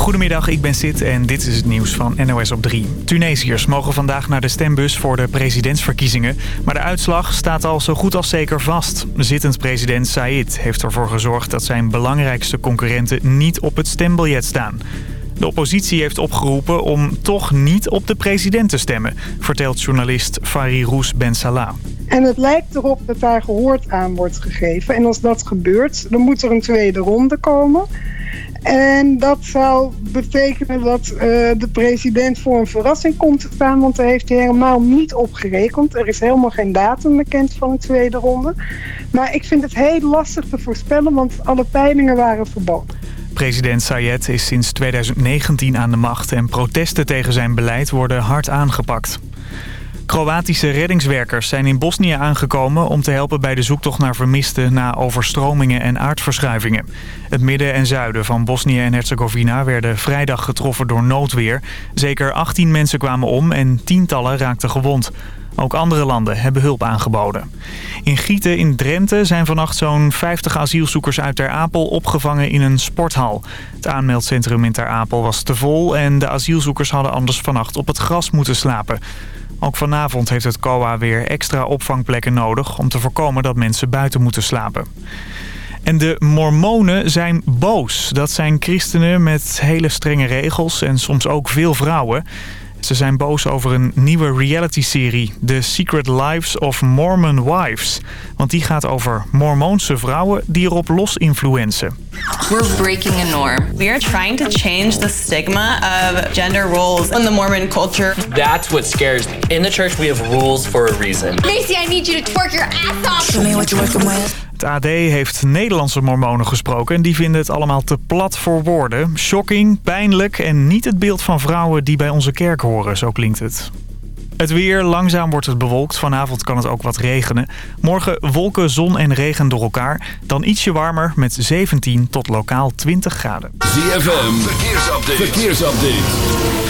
Goedemiddag, ik ben Sid en dit is het nieuws van NOS op 3. Tunesiërs mogen vandaag naar de stembus voor de presidentsverkiezingen. Maar de uitslag staat al zo goed als zeker vast. Zittend president Said heeft ervoor gezorgd dat zijn belangrijkste concurrenten niet op het stembiljet staan. De oppositie heeft opgeroepen om toch niet op de president te stemmen, vertelt journalist Farirous Ben Salah. En het lijkt erop dat daar gehoord aan wordt gegeven. En als dat gebeurt, dan moet er een tweede ronde komen. En dat zou betekenen dat uh, de president voor een verrassing komt te staan. Want daar heeft hij helemaal niet op gerekend. Er is helemaal geen datum bekend van een tweede ronde. Maar ik vind het heel lastig te voorspellen, want alle peilingen waren verboden. President Sayed is sinds 2019 aan de macht en protesten tegen zijn beleid worden hard aangepakt. Kroatische reddingswerkers zijn in Bosnië aangekomen om te helpen bij de zoektocht naar vermisten na overstromingen en aardverschuivingen. Het midden en zuiden van Bosnië en Herzegovina werden vrijdag getroffen door noodweer. Zeker 18 mensen kwamen om en tientallen raakten gewond. Ook andere landen hebben hulp aangeboden. In Gieten in Drenthe zijn vannacht zo'n 50 asielzoekers uit Ter Apel opgevangen in een sporthal. Het aanmeldcentrum in Ter Apel was te vol en de asielzoekers hadden anders vannacht op het gras moeten slapen. Ook vanavond heeft het COA weer extra opvangplekken nodig... om te voorkomen dat mensen buiten moeten slapen. En de mormonen zijn boos. Dat zijn christenen met hele strenge regels en soms ook veel vrouwen. Ze zijn boos over een nieuwe reality-serie, The Secret Lives of Mormon Wives. Want die gaat over mormoonse vrouwen die erop los influencen. We're breaking a norm. We are trying to change the stigma of gender roles in the Mormon culture. That's what scares me. In the church we have rules for a reason. Macy, I need you to twerk your ass off. Show me what you're working with. Het AD heeft Nederlandse mormonen gesproken en die vinden het allemaal te plat voor woorden. Shocking, pijnlijk en niet het beeld van vrouwen die bij onze kerk horen, zo klinkt het. Het weer, langzaam wordt het bewolkt. Vanavond kan het ook wat regenen. Morgen wolken, zon en regen door elkaar. Dan ietsje warmer met 17 tot lokaal 20 graden. ZFM, verkeersupdate. verkeersupdate.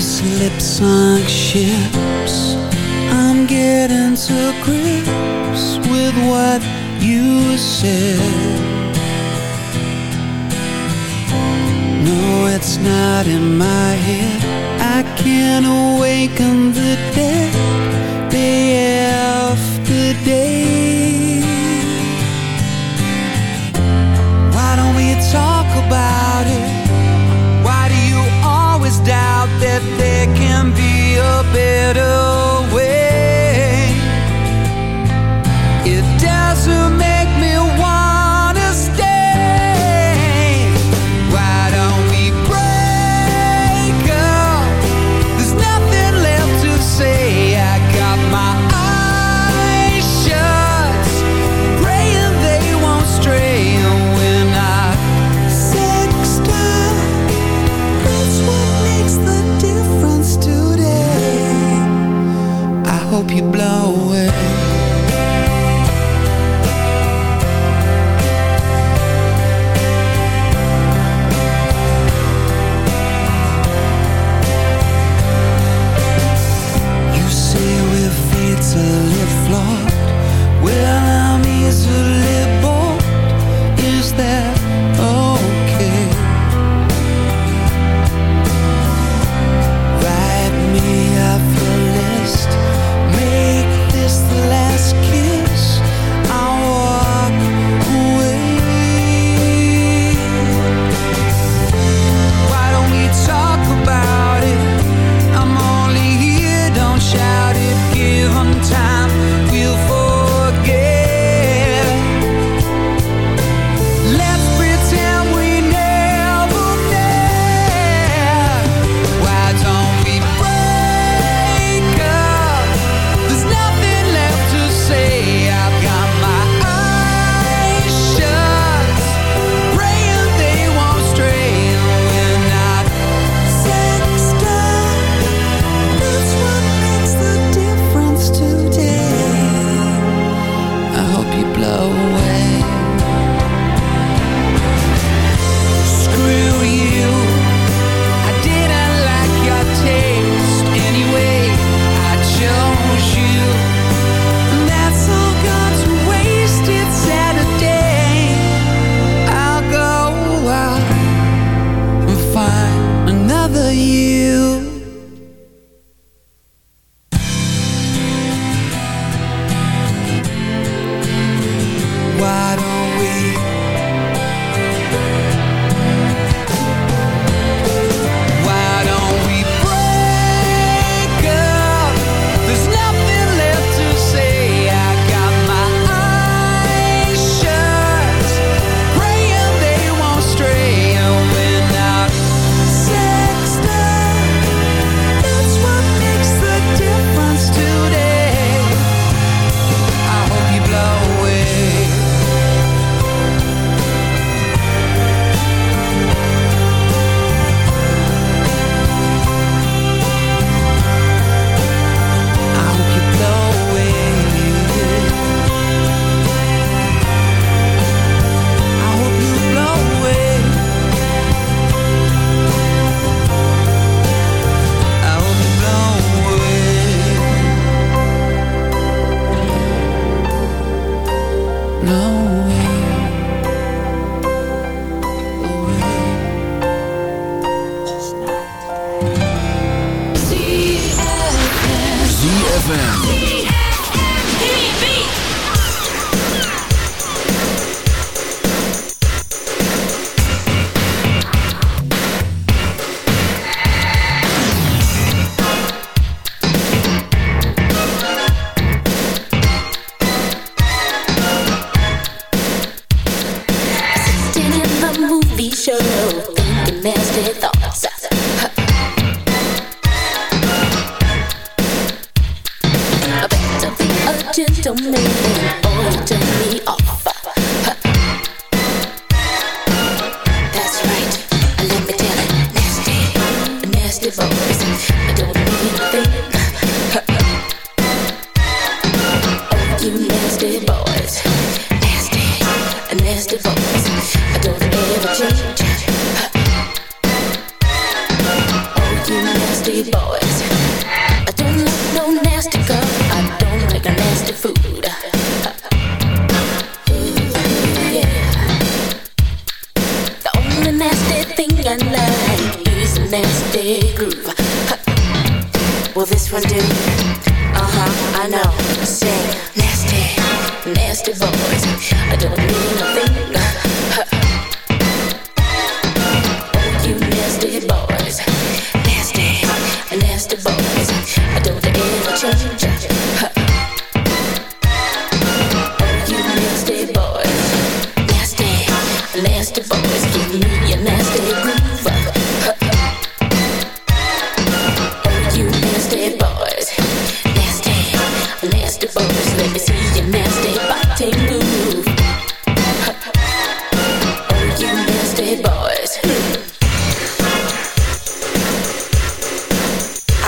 Loose lips ships. I'm getting to grips with what you said. No, it's not in my head. I can't awaken the dead. Day after day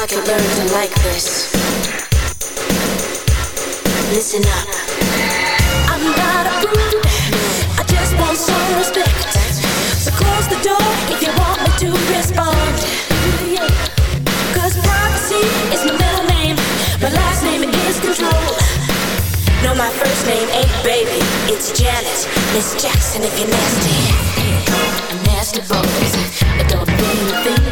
I could learn to like this. Listen up. I'm not a brute. I just want some respect. So close the door if you want me to respond. Cause privacy is my middle name. My last name is control. No, my first name ain't baby. It's Janet. Miss Jackson if you're nasty. I'm nasty boys. Don't be a thing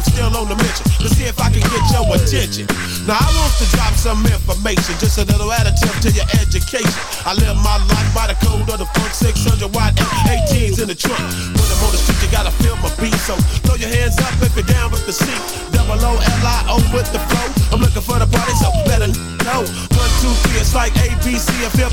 I'm still on the mission to see if I can get your attention. Now I want to drop some information, just a little additive to your education. I live my life by the code of the funk, 600 watt F18s in the trunk. When I'm on the street, you gotta feel my beat, so throw your hands up if you're down with the seat. Double O L I O with the flow. I'm looking for the party, so better know. One, two, three, it's like ABC. If you're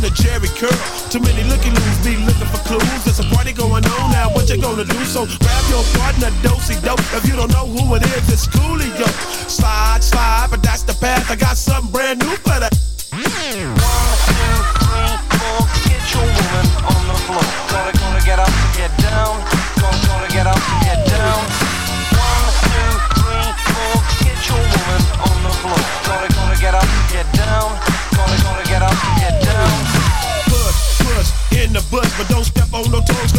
than a Jerry curl. Too many looky loos be looking for clues. There's a party going on now, what you gonna do? So grab your partner, dosey dope. If you don't know who it is, it's Coolio. Slide, slide, but that's the path. I got something brand new for that. Get your woman on the floor. Gonna, gonna get up, get down.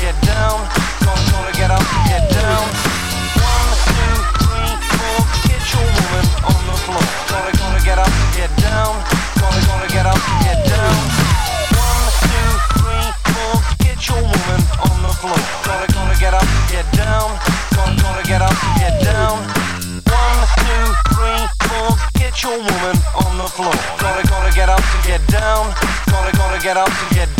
Down. Gonna, get up, get down. One, two, three, four. Get your woman on the floor. Gonna, get up, get down. Gonna, gonna get up, get down. One, two, three, four. Get your woman on the floor. Gonna, gonna get up, get down. Gonna, gonna get up, get down. One, two, three, four. Get your woman on the floor. Gonna, gonna get up to get down. Gonna, gonna get up to get down.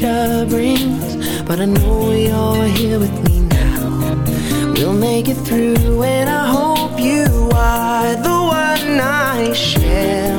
brings. But I know you're here with me now. We'll make it through, and I hope you are the one I share.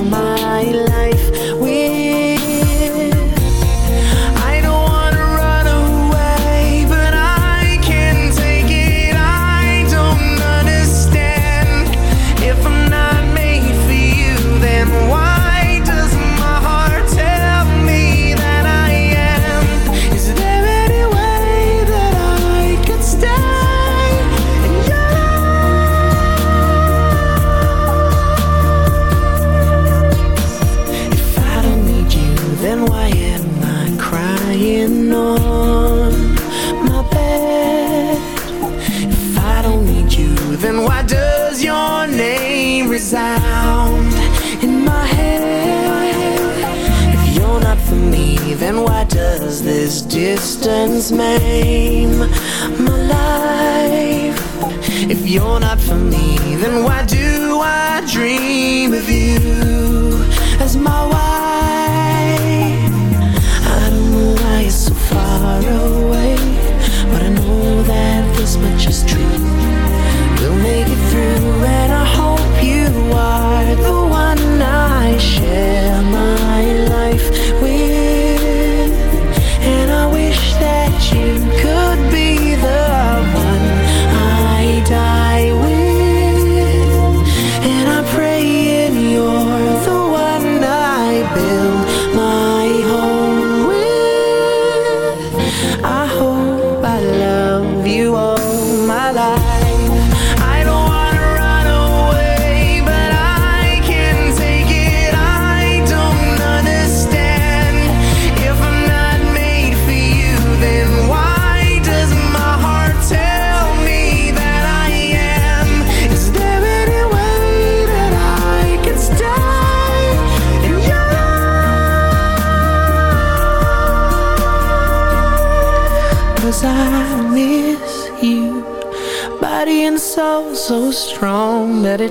friends maim my life. If you're not for me, then why do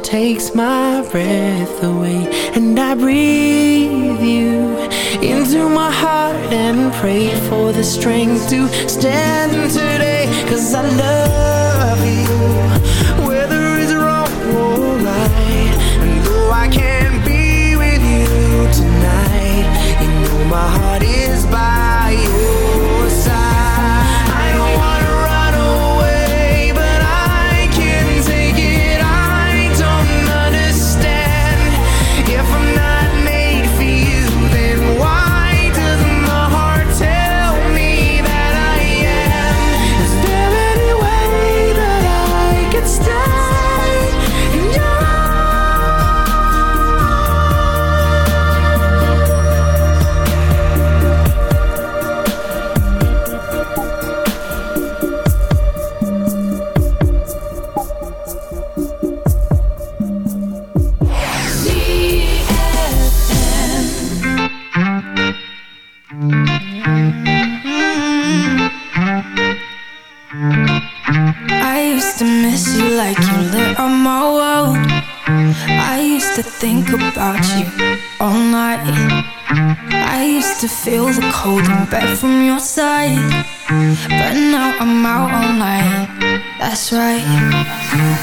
takes my back from your side. But now I'm out online That's right.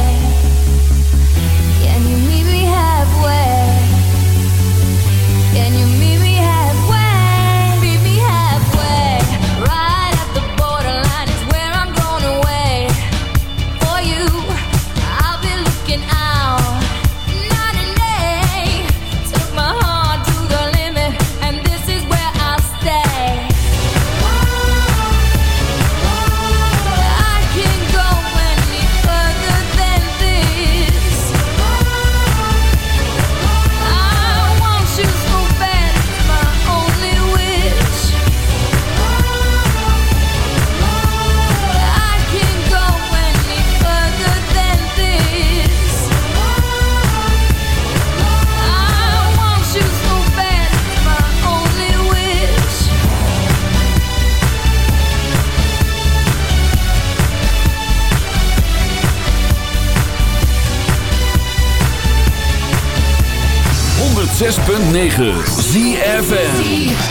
106.9 ZFN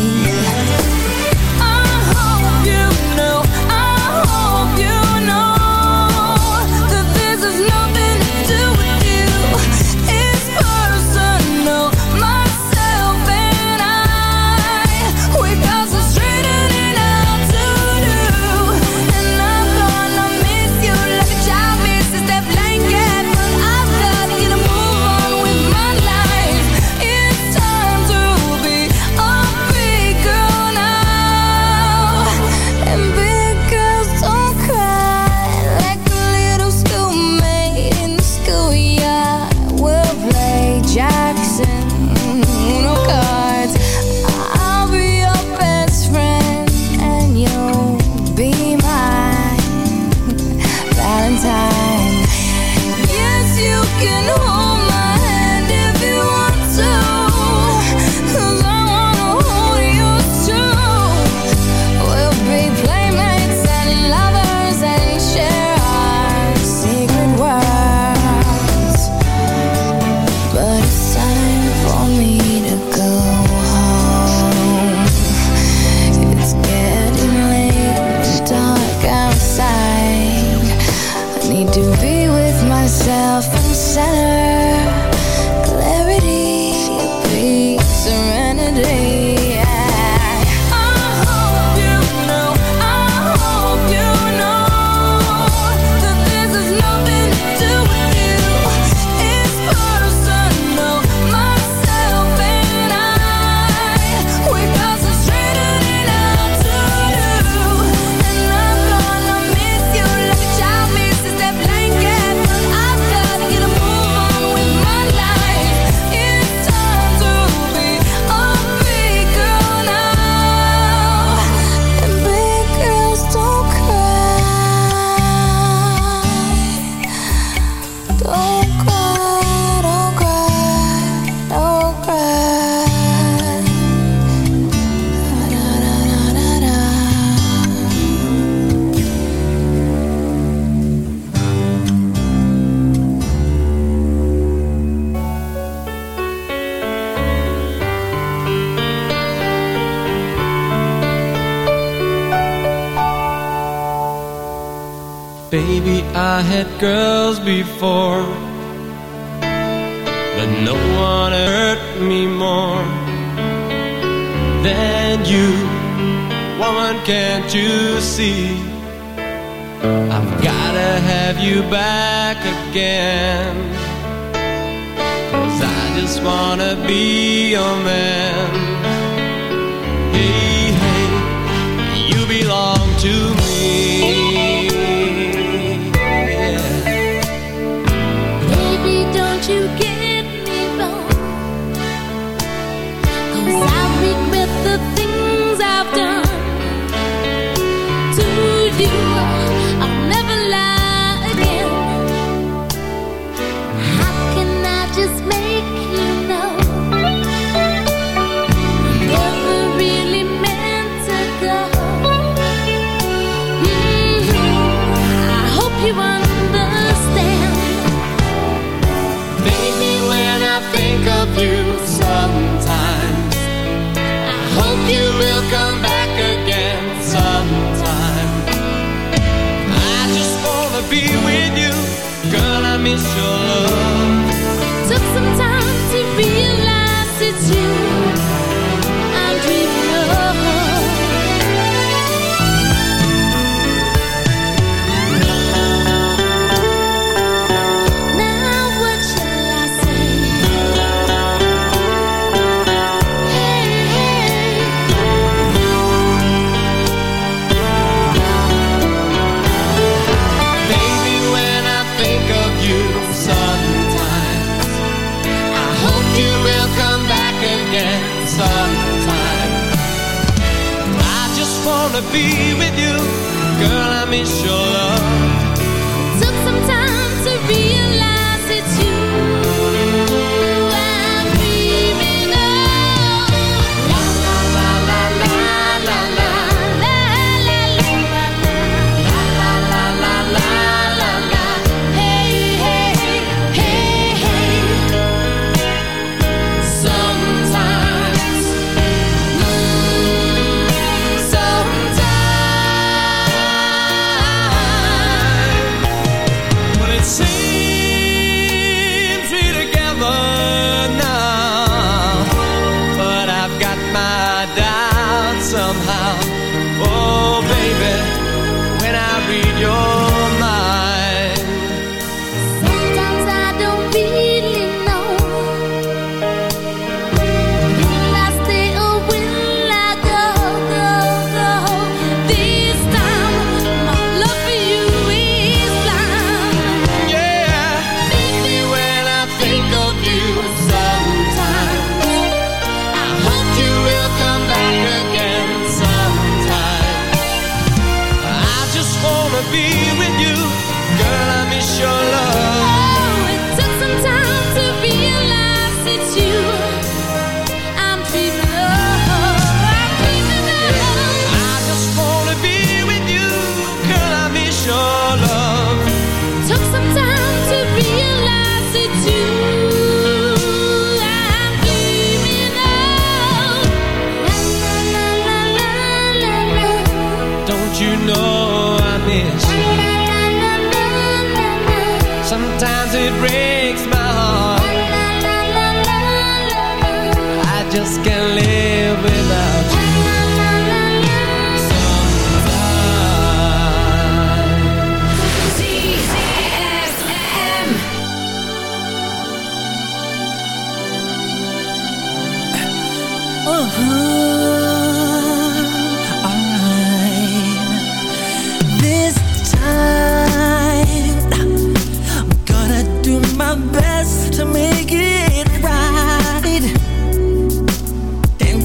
myself in center. met girls before But no one hurt me more Than you. Woman, can't you see? I've gotta have you back again Cause I just wanna be your man. yo.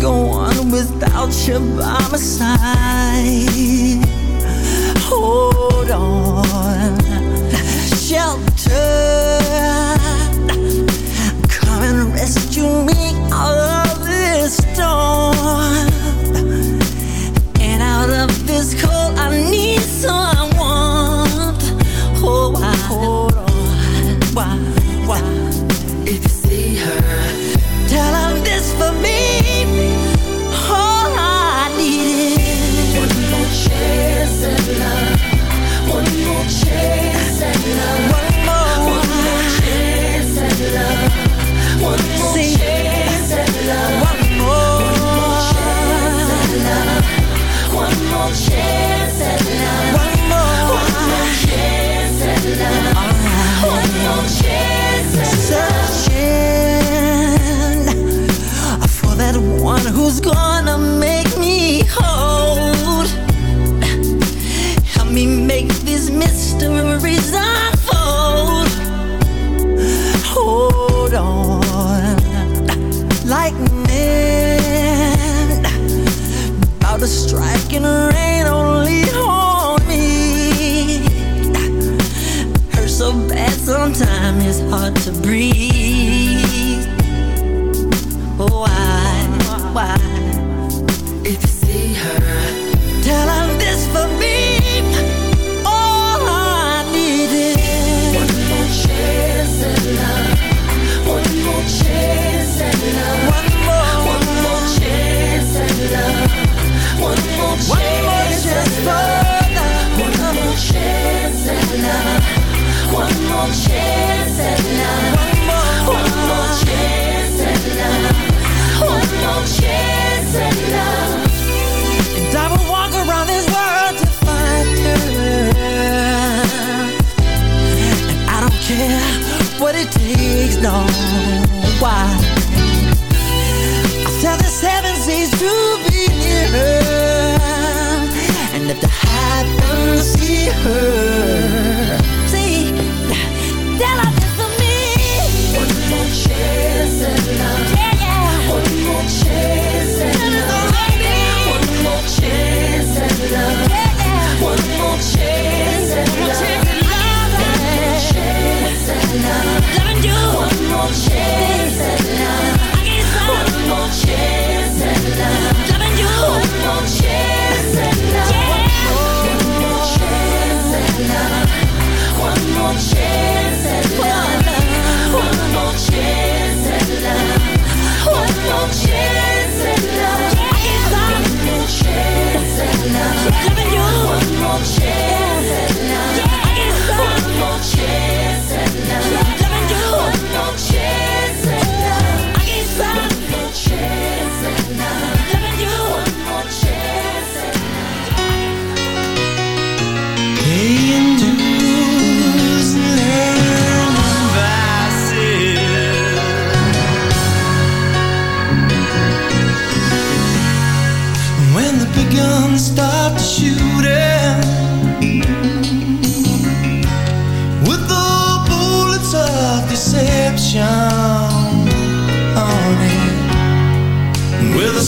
go on without you by my side. Hold on, shelter, come and rescue me. it takes, no. Why?